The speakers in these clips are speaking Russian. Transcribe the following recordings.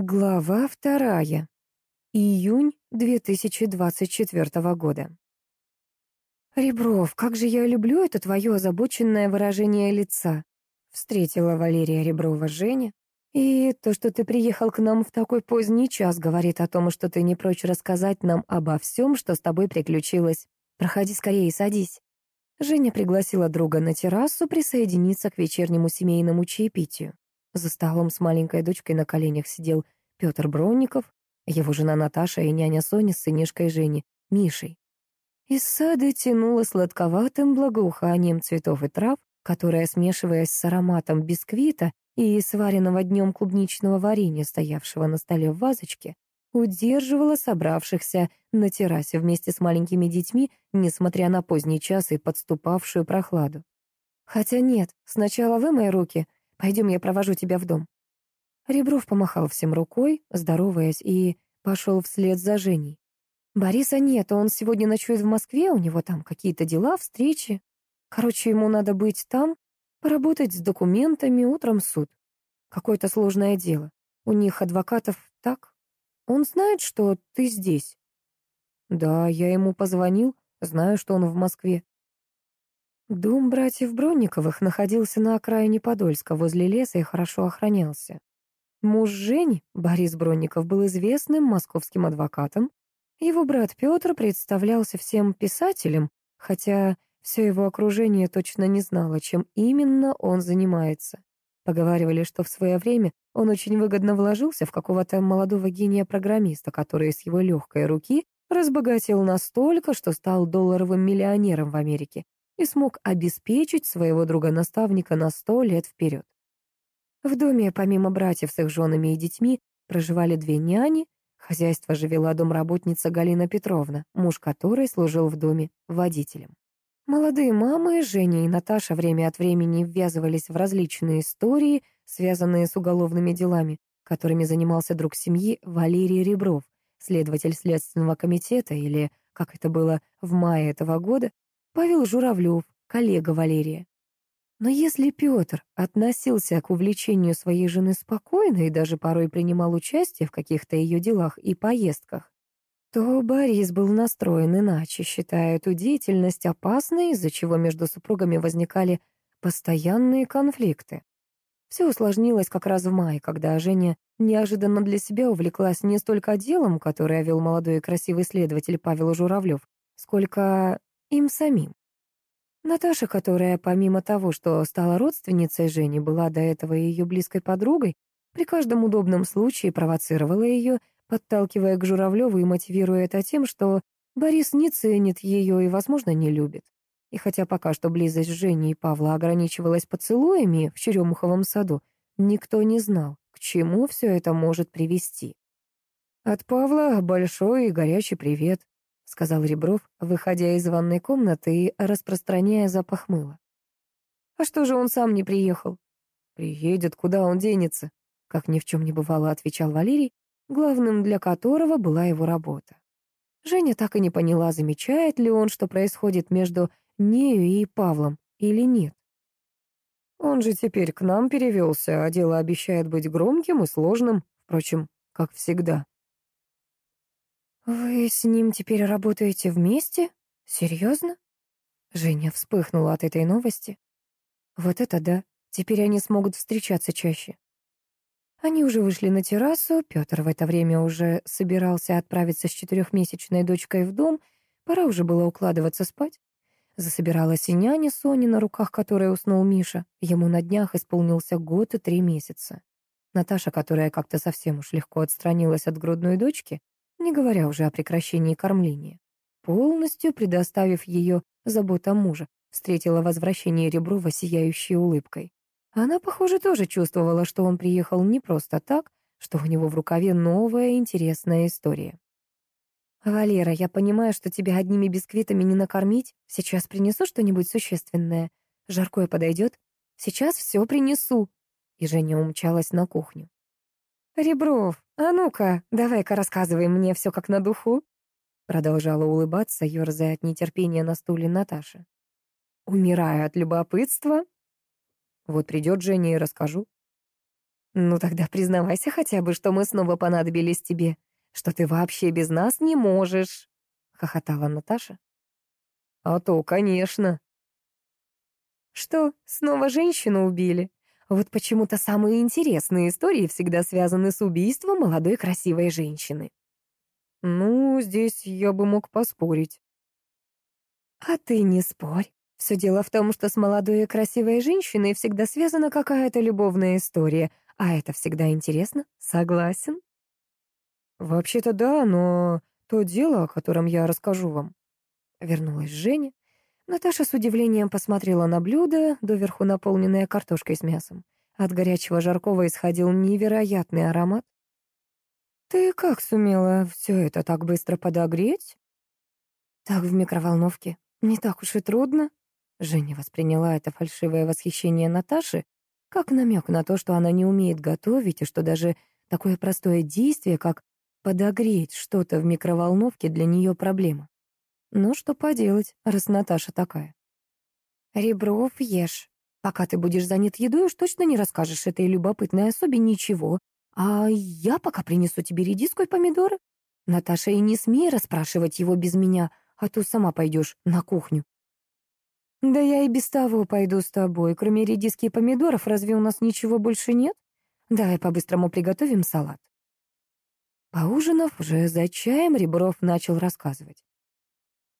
Глава вторая. Июнь 2024 года. «Ребров, как же я люблю это твое озабоченное выражение лица!» Встретила Валерия Реброва Женя. «И то, что ты приехал к нам в такой поздний час, говорит о том, что ты не прочь рассказать нам обо всем, что с тобой приключилось. Проходи скорее и садись». Женя пригласила друга на террасу присоединиться к вечернему семейному чаепитию. За столом с маленькой дочкой на коленях сидел Петр Бронников, его жена Наташа и няня Соня с сынишкой Жени, Мишей. Из сада тянуло сладковатым благоуханием цветов и трав, которое, смешиваясь с ароматом бисквита и сваренного днем клубничного варенья, стоявшего на столе в вазочке, удерживала собравшихся на террасе вместе с маленькими детьми, несмотря на поздний час и подступавшую прохладу. «Хотя нет, сначала вымой руки», Пойдем, я провожу тебя в дом». Ребров помахал всем рукой, здороваясь, и пошел вслед за Женей. Бориса нет, он сегодня ночует в Москве, у него там какие-то дела, встречи. Короче, ему надо быть там, поработать с документами, утром суд. Какое-то сложное дело. У них адвокатов так. Он знает, что ты здесь? Да, я ему позвонил, знаю, что он в Москве. Дом братьев Бронниковых находился на окраине Подольска, возле леса и хорошо охранялся. Муж Жень, Борис Бронников, был известным московским адвокатом. Его брат Петр представлялся всем писателем, хотя все его окружение точно не знало, чем именно он занимается. Поговаривали, что в свое время он очень выгодно вложился в какого-то молодого гения-программиста, который с его легкой руки разбогател настолько, что стал долларовым миллионером в Америке и смог обеспечить своего друга-наставника на сто лет вперед. В доме, помимо братьев с их женами и детьми, проживали две няни, хозяйство же вела домработница Галина Петровна, муж которой служил в доме водителем. Молодые мамы, Женя и Наташа время от времени ввязывались в различные истории, связанные с уголовными делами, которыми занимался друг семьи Валерий Ребров, следователь Следственного комитета или, как это было в мае этого года, Павел Журавлев, коллега Валерия. Но если Петр относился к увлечению своей жены спокойно и даже порой принимал участие в каких-то ее делах и поездках, то Борис был настроен иначе, считая эту деятельность опасной, из-за чего между супругами возникали постоянные конфликты. Все усложнилось как раз в мае, когда Женя неожиданно для себя увлеклась не столько делом, которое вел молодой и красивый следователь Павел Журавлев, сколько им самим. Наташа, которая, помимо того, что стала родственницей Жени, была до этого ее близкой подругой, при каждом удобном случае провоцировала ее, подталкивая к Журавлеву и мотивируя это тем, что Борис не ценит ее и, возможно, не любит. И хотя пока что близость Жени и Павла ограничивалась поцелуями в Черемуховом саду, никто не знал, к чему все это может привести. От Павла большой и горячий привет — сказал Ребров, выходя из ванной комнаты и распространяя запах мыла. «А что же он сам не приехал?» «Приедет, куда он денется?» Как ни в чем не бывало, отвечал Валерий, главным для которого была его работа. Женя так и не поняла, замечает ли он, что происходит между нею и Павлом, или нет. Он же теперь к нам перевелся, а дело обещает быть громким и сложным, впрочем, как всегда. «Вы с ним теперь работаете вместе? Серьезно?» Женя вспыхнула от этой новости. «Вот это да! Теперь они смогут встречаться чаще». Они уже вышли на террасу, Петр в это время уже собирался отправиться с четырехмесячной дочкой в дом, пора уже было укладываться спать. Засобиралась и няня Соня, на руках которой уснул Миша. Ему на днях исполнился год и три месяца. Наташа, которая как-то совсем уж легко отстранилась от грудной дочки, не говоря уже о прекращении кормления. Полностью предоставив ее заботам мужа, встретила возвращение Реброва сияющей улыбкой. Она, похоже, тоже чувствовала, что он приехал не просто так, что у него в рукаве новая интересная история. «Валера, я понимаю, что тебя одними бисквитами не накормить. Сейчас принесу что-нибудь существенное. Жаркое подойдет? Сейчас все принесу». И Женя умчалась на кухню. «Ребров, а ну-ка, давай-ка рассказывай мне все как на духу», продолжала улыбаться, ерзая от нетерпения на стуле Наташа. «Умираю от любопытства». «Вот придет Женя и расскажу». Ну тогда признавайся хотя бы, что мы снова понадобились тебе, что ты вообще без нас не можешь, хохотала Наташа. А то, конечно. Что, снова женщину убили? Вот почему-то самые интересные истории всегда связаны с убийством молодой красивой женщины. Ну, здесь я бы мог поспорить. А ты не спорь. Все дело в том, что с молодой и красивой женщиной всегда связана какая-то любовная история, а это всегда интересно. Согласен? Вообще-то да, но то дело, о котором я расскажу вам. Вернулась Женя. Наташа с удивлением посмотрела на блюдо, доверху наполненное картошкой с мясом. От горячего жаркого исходил невероятный аромат. «Ты как сумела все это так быстро подогреть?» «Так в микроволновке. Не так уж и трудно». Женя восприняла это фальшивое восхищение Наташи как намек на то, что она не умеет готовить, и что даже такое простое действие, как подогреть что-то в микроволновке, для нее проблема. Ну, что поделать, раз Наташа такая. Ребров ешь. Пока ты будешь занят едой, уж точно не расскажешь этой любопытной особе ничего. А я пока принесу тебе редиску и помидоры. Наташа, и не смей расспрашивать его без меня, а то сама пойдешь на кухню. Да я и без того пойду с тобой. Кроме редиски и помидоров, разве у нас ничего больше нет? Давай по-быстрому приготовим салат. Поужинав уже за чаем, Ребров начал рассказывать.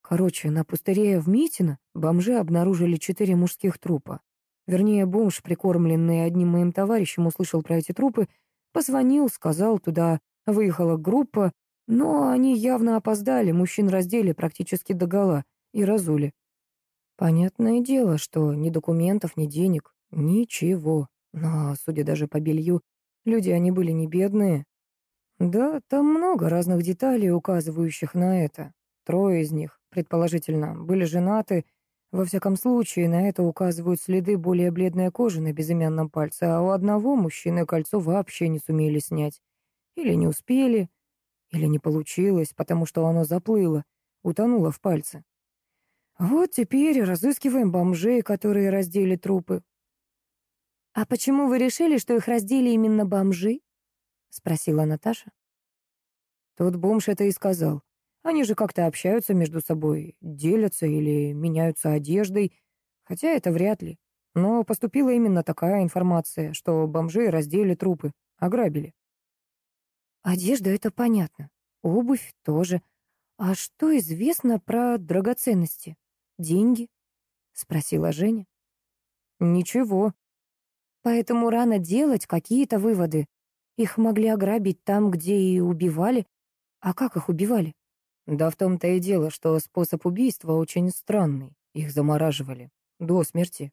Короче, на пустыре в Митино бомжи обнаружили четыре мужских трупа. Вернее, бомж, прикормленный одним моим товарищем, услышал про эти трупы, позвонил, сказал, туда выехала группа, но они явно опоздали, мужчин раздели практически догола и разули. Понятное дело, что ни документов, ни денег, ничего. Но, судя даже по белью, люди они были не бедные. Да, там много разных деталей, указывающих на это. Трое из них, предположительно, были женаты. Во всяком случае, на это указывают следы более бледной кожи на безымянном пальце, а у одного мужчины кольцо вообще не сумели снять. Или не успели, или не получилось, потому что оно заплыло, утонуло в пальце. Вот теперь разыскиваем бомжей, которые раздели трупы. «А почему вы решили, что их раздели именно бомжи?» — спросила Наташа. Тот бомж это и сказал. Они же как-то общаются между собой, делятся или меняются одеждой, хотя это вряд ли. Но поступила именно такая информация, что бомжи раздели трупы, ограбили. Одежда — это понятно. Обувь тоже. А что известно про драгоценности? Деньги? Спросила Женя. Ничего. Поэтому рано делать какие-то выводы. Их могли ограбить там, где и убивали. А как их убивали? Да в том-то и дело, что способ убийства очень странный. Их замораживали. До смерти.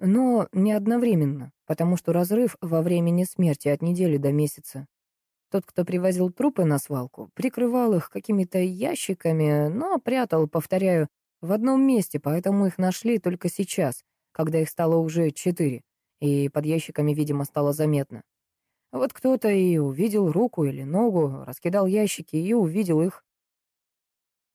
Но не одновременно, потому что разрыв во времени смерти от недели до месяца. Тот, кто привозил трупы на свалку, прикрывал их какими-то ящиками, но прятал, повторяю, в одном месте, поэтому их нашли только сейчас, когда их стало уже четыре, и под ящиками, видимо, стало заметно. Вот кто-то и увидел руку или ногу, раскидал ящики и увидел их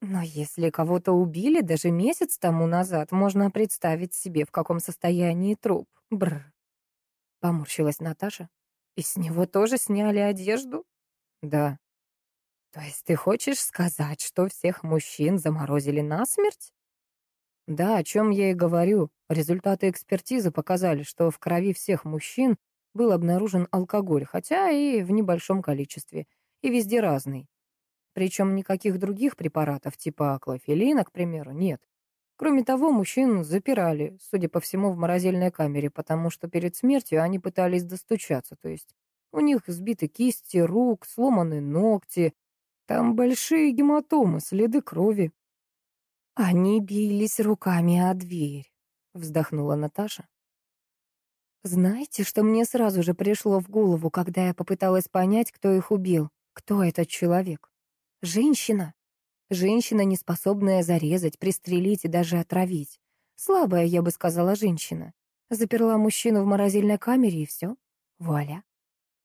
но если кого-то убили даже месяц тому назад, можно представить себе, в каком состоянии труп. Бр. Поморщилась Наташа. И с него тоже сняли одежду? Да. То есть ты хочешь сказать, что всех мужчин заморозили насмерть? Да, о чем я и говорю. Результаты экспертизы показали, что в крови всех мужчин был обнаружен алкоголь, хотя и в небольшом количестве, и везде разный. Причем никаких других препаратов, типа клофелина, к примеру, нет. Кроме того, мужчин запирали, судя по всему, в морозильной камере, потому что перед смертью они пытались достучаться, то есть у них сбиты кисти, рук, сломаны ногти, там большие гематомы, следы крови. Они бились руками о дверь, вздохнула Наташа. Знаете, что мне сразу же пришло в голову, когда я попыталась понять, кто их убил, кто этот человек? Женщина. Женщина, не способная зарезать, пристрелить и даже отравить. Слабая, я бы сказала, женщина. Заперла мужчину в морозильной камере и все. Вуаля.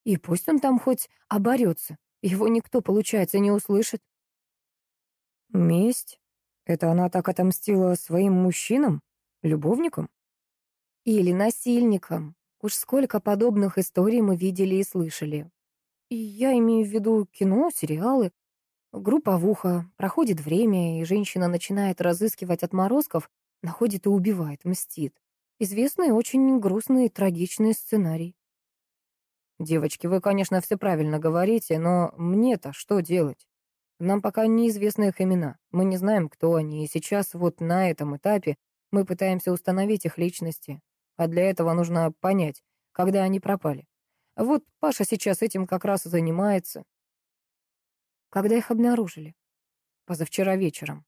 И пусть он там хоть оборется. Его никто, получается, не услышит. Месть? Это она так отомстила своим мужчинам? Любовникам? Или насильникам? Уж сколько подобных историй мы видели и слышали. И я имею в виду кино, сериалы. Групповуха, проходит время, и женщина начинает разыскивать отморозков, находит и убивает, мстит. Известный очень грустный и трагичный сценарий. «Девочки, вы, конечно, все правильно говорите, но мне-то что делать? Нам пока неизвестны их имена. Мы не знаем, кто они, и сейчас вот на этом этапе мы пытаемся установить их личности. А для этого нужно понять, когда они пропали. Вот Паша сейчас этим как раз и занимается. Когда их обнаружили? Позавчера вечером.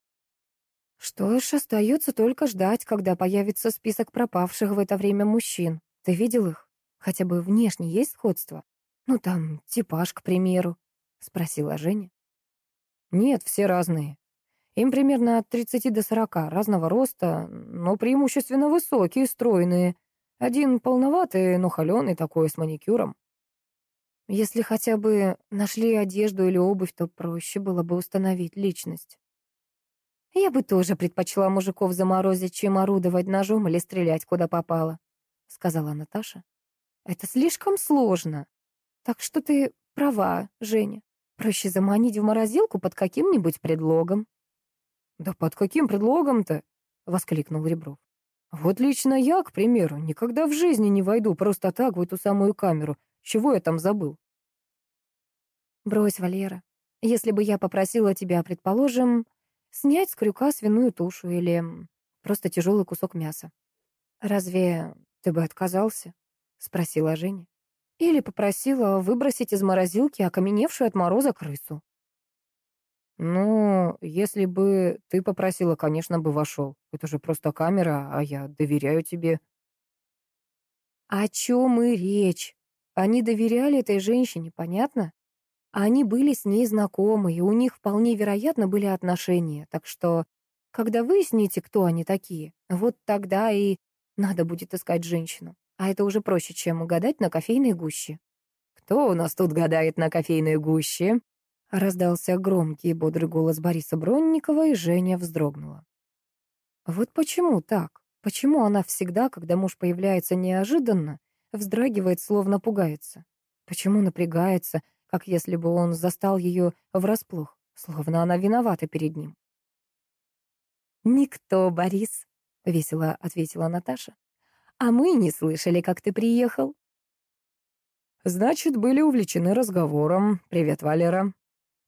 Что ж, остается только ждать, когда появится список пропавших в это время мужчин. Ты видел их? Хотя бы внешне есть сходство? Ну, там, типаж, к примеру, — спросила Женя. Нет, все разные. Им примерно от 30 до 40, разного роста, но преимущественно высокие, стройные. Один полноватый, но холеный такой, с маникюром. Если хотя бы нашли одежду или обувь, то проще было бы установить личность. Я бы тоже предпочла мужиков заморозить, чем орудовать ножом или стрелять, куда попало, — сказала Наташа. Это слишком сложно. Так что ты права, Женя. Проще заманить в морозилку под каким-нибудь предлогом. «Да под каким предлогом-то?» — воскликнул Ребров. «Вот лично я, к примеру, никогда в жизни не войду просто так в эту самую камеру. Чего я там забыл?» «Брось, Валера. Если бы я попросила тебя, предположим, снять с крюка свиную тушу или просто тяжелый кусок мяса, разве ты бы отказался?» — спросила Женя. Или попросила выбросить из морозилки окаменевшую от мороза крысу. «Ну, если бы ты попросила, конечно, бы вошел. Это же просто камера, а я доверяю тебе». «О чем и речь? Они доверяли этой женщине, понятно? Они были с ней знакомы, и у них вполне вероятно были отношения, так что, когда выясните, кто они такие, вот тогда и надо будет искать женщину. А это уже проще, чем угадать на кофейной гуще. «Кто у нас тут гадает на кофейной гуще?» Раздался громкий и бодрый голос Бориса Бронникова, и Женя вздрогнула. Вот почему так? Почему она всегда, когда муж появляется неожиданно, вздрагивает, словно пугается? Почему напрягается, как если бы он застал ее врасплох, словно она виновата перед ним? «Никто, Борис», — весело ответила Наташа. А мы не слышали, как ты приехал. Значит, были увлечены разговором. Привет, Валера.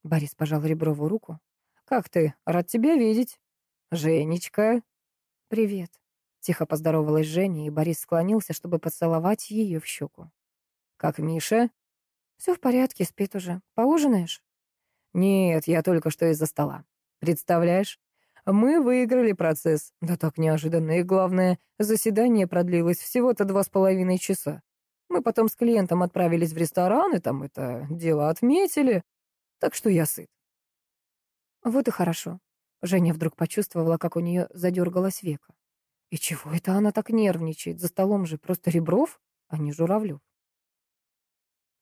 Борис пожал Реброву руку. Как ты? Рад тебя видеть. Женечка. Привет. Тихо поздоровалась Женя, и Борис склонился, чтобы поцеловать ее в щеку. Как Миша? Все в порядке, спит уже. Поужинаешь? Нет, я только что из-за стола. Представляешь? Мы выиграли процесс. Да так неожиданно. И главное, заседание продлилось всего-то два с половиной часа. Мы потом с клиентом отправились в ресторан, и там это дело отметили. Так что я сыт. Вот и хорошо. Женя вдруг почувствовала, как у нее задергалась века. И чего это она так нервничает? За столом же просто Ребров, а не Журавлев.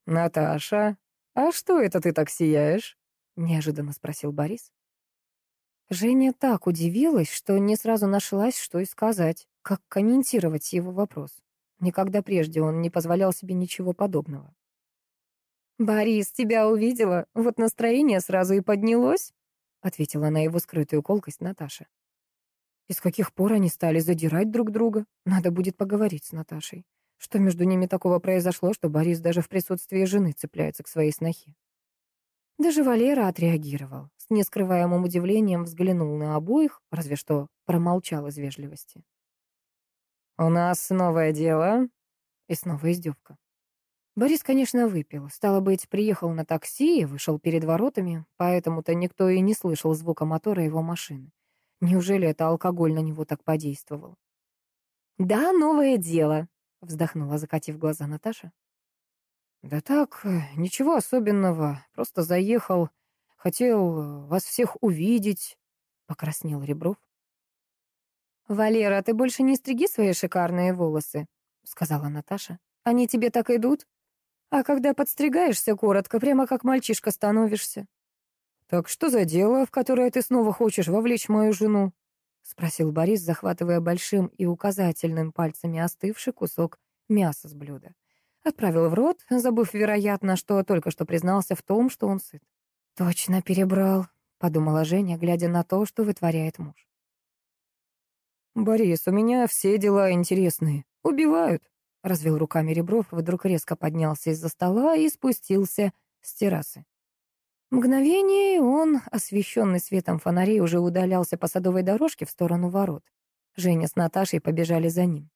«Наташа, а что это ты так сияешь?» — неожиданно спросил Борис. Женя так удивилась, что не сразу нашлась, что и сказать, как комментировать его вопрос. Никогда прежде он не позволял себе ничего подобного. «Борис, тебя увидела, вот настроение сразу и поднялось», ответила на его скрытую колкость Наташа. И с каких пор они стали задирать друг друга? Надо будет поговорить с Наташей. Что между ними такого произошло, что Борис даже в присутствии жены цепляется к своей снохе? Даже Валера отреагировал. С нескрываемым удивлением взглянул на обоих, разве что промолчал из вежливости. «У нас новое дело». И снова издевка. Борис, конечно, выпил. Стало быть, приехал на такси и вышел перед воротами, поэтому-то никто и не слышал звука мотора его машины. Неужели это алкоголь на него так подействовал? «Да, новое дело», — вздохнула, закатив глаза Наташа. «Да так, э, ничего особенного. Просто заехал. Хотел э, вас всех увидеть», — покраснел Ребров. «Валера, ты больше не стриги свои шикарные волосы», — сказала Наташа. «Они тебе так идут? А когда подстригаешься коротко, прямо как мальчишка становишься». «Так что за дело, в которое ты снова хочешь вовлечь мою жену?» — спросил Борис, захватывая большим и указательным пальцами остывший кусок мясо с блюда. Отправил в рот, забыв, вероятно, что только что признался в том, что он сыт. «Точно перебрал», — подумала Женя, глядя на то, что вытворяет муж. «Борис, у меня все дела интересные. Убивают», — развел руками Ребров, вдруг резко поднялся из-за стола и спустился с террасы. Мгновение, он, освещенный светом фонарей, уже удалялся по садовой дорожке в сторону ворот. Женя с Наташей побежали за ним.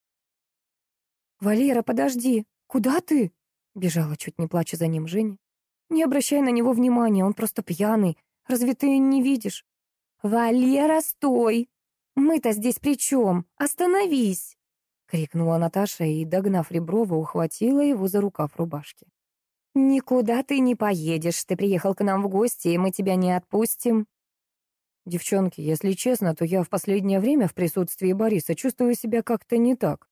«Валера, подожди! Куда ты?» Бежала, чуть не плача за ним Женя. «Не обращай на него внимания, он просто пьяный. Разве ты не видишь?» «Валера, стой! Мы-то здесь при чем? Остановись!» Крикнула Наташа и, догнав Реброва, ухватила его за рукав рубашки. «Никуда ты не поедешь. Ты приехал к нам в гости, и мы тебя не отпустим». «Девчонки, если честно, то я в последнее время в присутствии Бориса чувствую себя как-то не так.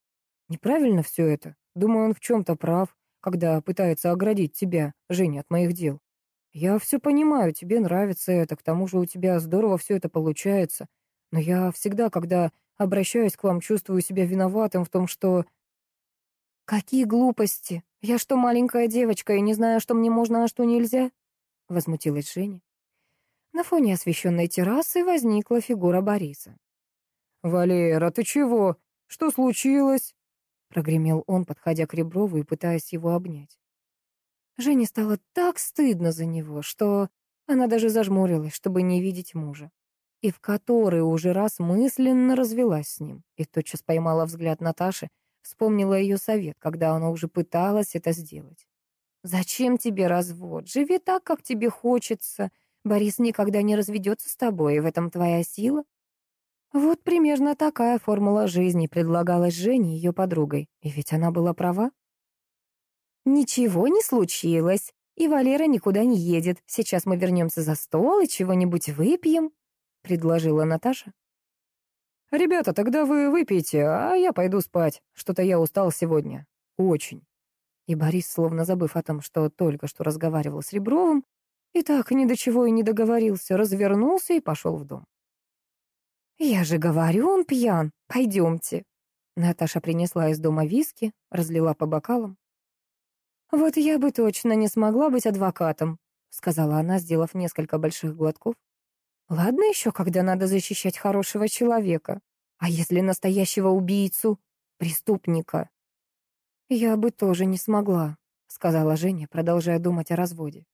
Неправильно все это. Думаю, он в чем-то прав, когда пытается оградить тебя, Женя, от моих дел. Я все понимаю, тебе нравится это, к тому же у тебя здорово все это получается. Но я всегда, когда обращаюсь к вам, чувствую себя виноватым в том, что «Какие глупости! Я что, маленькая девочка, и не знаю, что мне можно, а что нельзя?» Возмутилась Женя. На фоне освещенной террасы возникла фигура Бориса. «Валера, ты чего? Что случилось?» Прогремел он, подходя к Реброву и пытаясь его обнять. Жене стало так стыдно за него, что она даже зажмурилась, чтобы не видеть мужа. И в который уже раз мысленно развелась с ним. И тотчас поймала взгляд Наташи, Вспомнила ее совет, когда она уже пыталась это сделать. «Зачем тебе развод? Живи так, как тебе хочется. Борис никогда не разведется с тобой, и в этом твоя сила». Вот примерно такая формула жизни предлагалась Жене ее подругой. И ведь она была права. «Ничего не случилось, и Валера никуда не едет. Сейчас мы вернемся за стол и чего-нибудь выпьем», — предложила Наташа. «Ребята, тогда вы выпейте, а я пойду спать. Что-то я устал сегодня. Очень». И Борис, словно забыв о том, что только что разговаривал с Ребровым, и так ни до чего и не договорился, развернулся и пошел в дом. «Я же говорю, он пьян. Пойдемте». Наташа принесла из дома виски, разлила по бокалам. «Вот я бы точно не смогла быть адвокатом», — сказала она, сделав несколько больших глотков. Ладно еще, когда надо защищать хорошего человека. А если настоящего убийцу, преступника? Я бы тоже не смогла, сказала Женя, продолжая думать о разводе.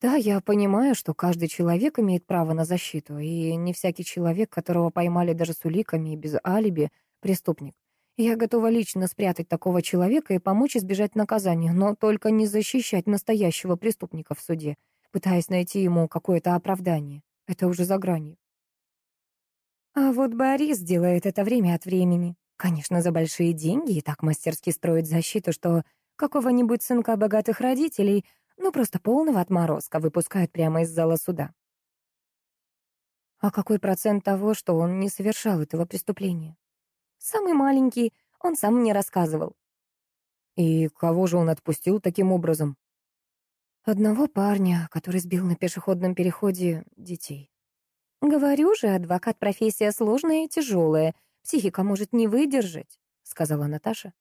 Да, я понимаю, что каждый человек имеет право на защиту, и не всякий человек, которого поймали даже с уликами и без алиби, преступник. Я готова лично спрятать такого человека и помочь избежать наказания, но только не защищать настоящего преступника в суде, пытаясь найти ему какое-то оправдание. Это уже за гранью. А вот Борис делает это время от времени. Конечно, за большие деньги и так мастерски строит защиту, что какого-нибудь сынка богатых родителей, ну просто полного отморозка, выпускают прямо из зала суда. А какой процент того, что он не совершал этого преступления? Самый маленький, он сам мне рассказывал. И кого же он отпустил таким образом? Одного парня, который сбил на пешеходном переходе детей. «Говорю же, адвокат — профессия сложная и тяжелая. Психика может не выдержать», — сказала Наташа.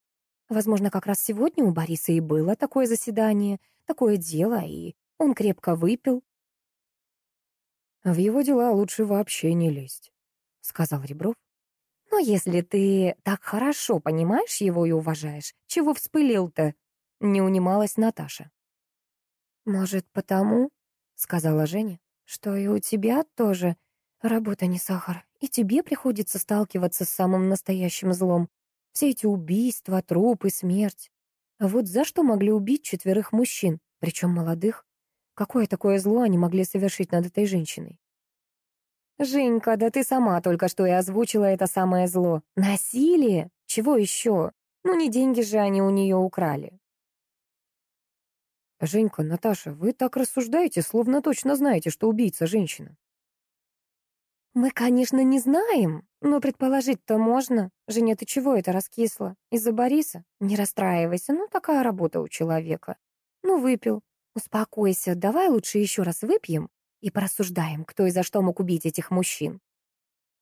«Возможно, как раз сегодня у Бориса и было такое заседание, такое дело, и он крепко выпил». «В его дела лучше вообще не лезть», — сказал Ребров. «Но если ты так хорошо понимаешь его и уважаешь, чего вспылил-то?» — не унималась Наташа. «Может, потому, — сказала Женя, — что и у тебя тоже работа не сахар, и тебе приходится сталкиваться с самым настоящим злом. Все эти убийства, трупы, смерть. Вот за что могли убить четверых мужчин, причем молодых? Какое такое зло они могли совершить над этой женщиной? «Женька, да ты сама только что и озвучила это самое зло. Насилие? Чего еще? Ну не деньги же они у нее украли». «Женька, Наташа, вы так рассуждаете, словно точно знаете, что убийца женщина». «Мы, конечно, не знаем, но предположить-то можно. Женя, ты чего это раскисла? Из-за Бориса? Не расстраивайся, ну такая работа у человека. Ну, выпил. Успокойся, давай лучше еще раз выпьем и порассуждаем, кто и за что мог убить этих мужчин».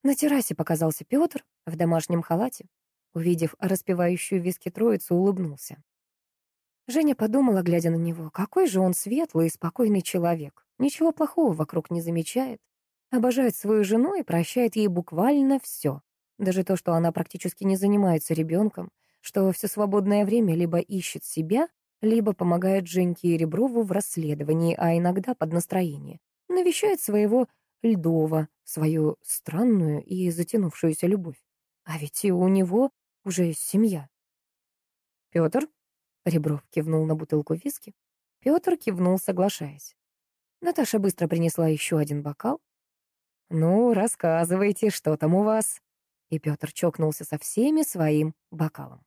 На террасе показался Петр в домашнем халате. Увидев распевающую виски троицу, улыбнулся. Женя подумала, глядя на него, какой же он светлый и спокойный человек. Ничего плохого вокруг не замечает. Обожает свою жену и прощает ей буквально все. Даже то, что она практически не занимается ребенком, что все свободное время либо ищет себя, либо помогает Женьке и Реброву в расследовании, а иногда под настроение. Навещает своего Льдова, свою странную и затянувшуюся любовь. А ведь и у него уже семья. Петр? Ребров кивнул на бутылку виски. Петр кивнул, соглашаясь. Наташа быстро принесла еще один бокал. «Ну, рассказывайте, что там у вас?» И Петр чокнулся со всеми своим бокалом.